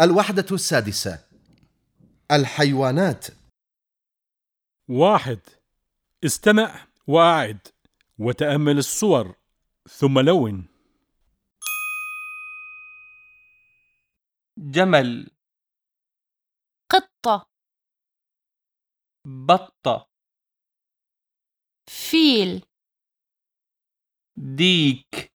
الوحدة السادسة الحيوانات. واحد. استمع وأعد وتأمل الصور ثم لون. جمل. قطة. بطة. فيل. ديك.